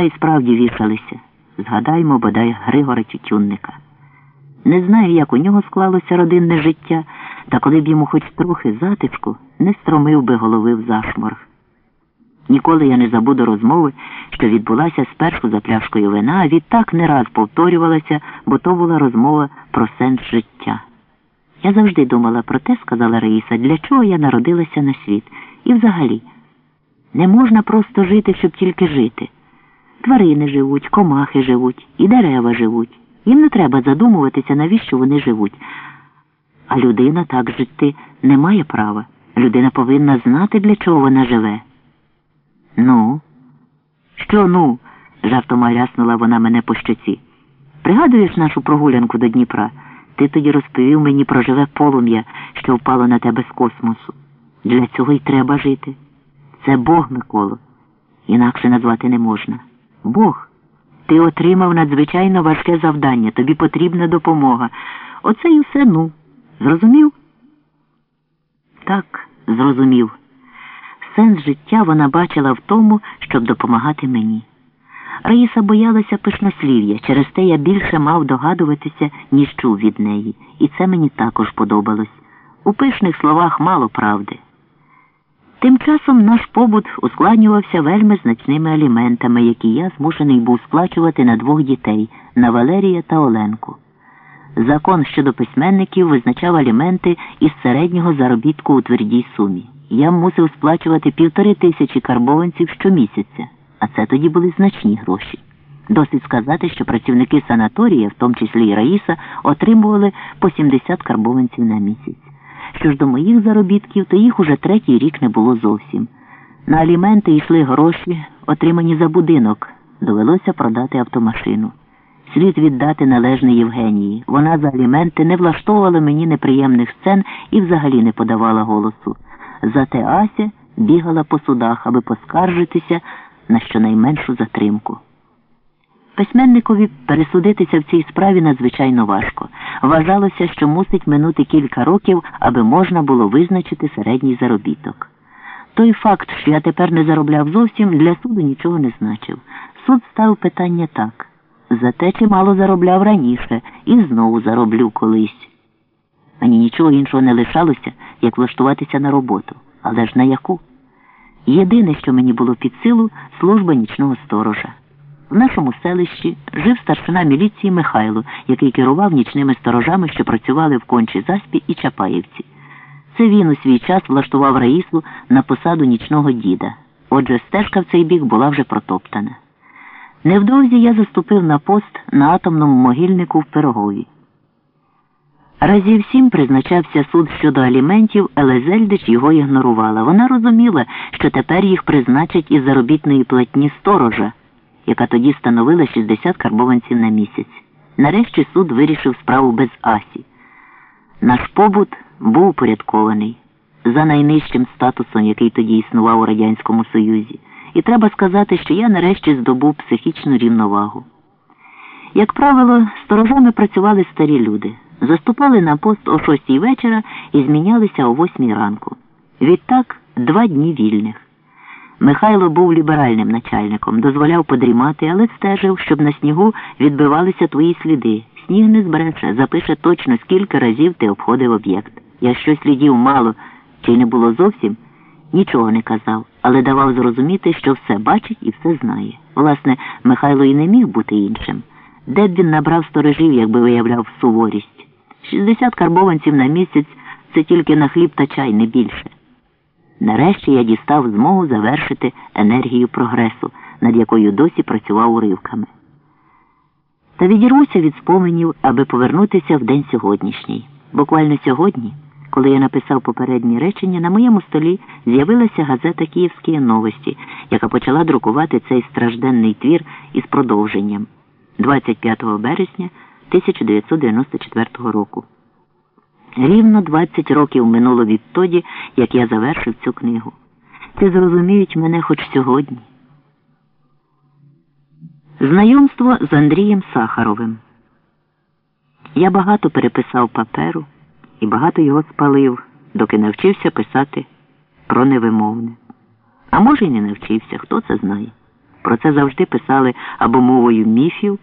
Та й справді вішалися. Згадаймо, бодай Григора Тютюнника. Не знаю, як у нього склалося родинне життя, та коли б йому хоч трохи затишку, не стромив би голови в зашморг. Ніколи я не забуду розмови, що відбулася спершу за пляшкою вина, а відтак не раз повторювалася, бо то була розмова про сенс життя. Я завжди думала про те, сказала Раїса, для чого я народилася на світ. І взагалі, не можна просто жити, щоб тільки жити. Тварини живуть, комахи живуть, і дерева живуть. Їм не треба задумуватися, навіщо вони живуть. А людина так жити не має права. Людина повинна знати, для чого вона живе. Ну, що ну? жартома ляснула вона мене по щоці. Пригадуєш нашу прогулянку до Дніпра? Ти тоді розповів мені про живе полум'я, що впало на тебе з космосу. Для цього й треба жити. Це Бог, Миколо. Інакше назвати не можна. Бог. Ти отримав надзвичайно важке завдання, тобі потрібна допомога. Оце і все ну. Зрозумів? Так, зрозумів. Сенс життя вона бачила в тому, щоб допомагати мені. Раїса боялася пишнослів'я, через те я більше мав догадуватися, ніж чув від неї, і це мені також подобалось. У пишних словах мало правди. Тим часом наш побут ускладнювався вельми значними аліментами, які я змушений був сплачувати на двох дітей на Валерія та Оленку. Закон щодо письменників визначав аліменти із середнього заробітку у твердій сумі. Я мусив сплачувати півтори тисячі карбованців щомісяця, а це тоді були значні гроші. Досить сказати, що працівники санаторія, в тому числі і Раїса, отримували по 70 карбованців на місяць. Що ж до моїх заробітків, то їх уже третій рік не було зовсім. На аліменти йшли гроші, отримані за будинок. Довелося продати автомашину. Слід віддати належне Євгенії. Вона за аліменти не влаштовувала мені неприємних сцен і взагалі не подавала голосу. Зате Ася бігала по судах, аби поскаржитися на щонайменшу затримку. Письменникові пересудитися в цій справі надзвичайно важко. Вважалося, що мусить минути кілька років, аби можна було визначити середній заробіток. Той факт, що я тепер не заробляв зовсім, для суду нічого не значив. Суд став питання так зате чимало заробляв раніше і знову зароблю колись. Мені нічого іншого не лишалося, як влаштуватися на роботу. Але ж на яку? Єдине, що мені було під силу, служба нічного сторожа. В нашому селищі жив старшина міліції Михайло, який керував нічними сторожами, що працювали в кончі заспі і Чапаївці. Це він у свій час влаштував Раїсу на посаду нічного діда. Отже, стежка в цей бік була вже протоптана. Невдовзі я заступив на пост на атомному могильнику в Пирогові. Разів сім призначався суд щодо аліментів, але Зельдич його ігнорувала. Вона розуміла, що тепер їх призначать із заробітної платні сторожа, яка тоді становила 60 карбованців на місяць. Нарешті суд вирішив справу без Асі. Наш побут був упорядкований за найнижчим статусом, який тоді існував у Радянському Союзі. І треба сказати, що я нарешті здобув психічну рівновагу. Як правило, сторожами працювали старі люди, заступали на пост о шостій вечора і змінялися о восьмій ранку. Відтак два дні вільних. Михайло був ліберальним начальником, дозволяв подрімати, але стежив, щоб на снігу відбивалися твої сліди. Сніг не збереше, запише точно, скільки разів ти обходив об'єкт. Якщо слідів мало чи не було зовсім, нічого не казав, але давав зрозуміти, що все бачить і все знає. Власне, Михайло і не міг бути іншим. Де б він набрав сторожів, якби виявляв суворість. 60 карбованців на місяць це тільки на хліб та чай, не більше. Нарешті я дістав змогу завершити енергію прогресу, над якою досі працював уривками. Та відірвуся від споменів, аби повернутися в день сьогоднішній. Буквально сьогодні, коли я написав попередні речення, на моєму столі з'явилася газета Київські новості, яка почала друкувати цей стражденний твір із продовженням 25 березня 1994 року. Рівно 20 років минуло відтоді, як я завершив цю книгу. Це зрозуміють мене хоч сьогодні. Знайомство з Андрієм Сахаровим. Я багато переписав паперу і багато його спалив, доки навчився писати про невимовне. А може, й не навчився, хто це знає. Про це завжди писали або мовою міфів.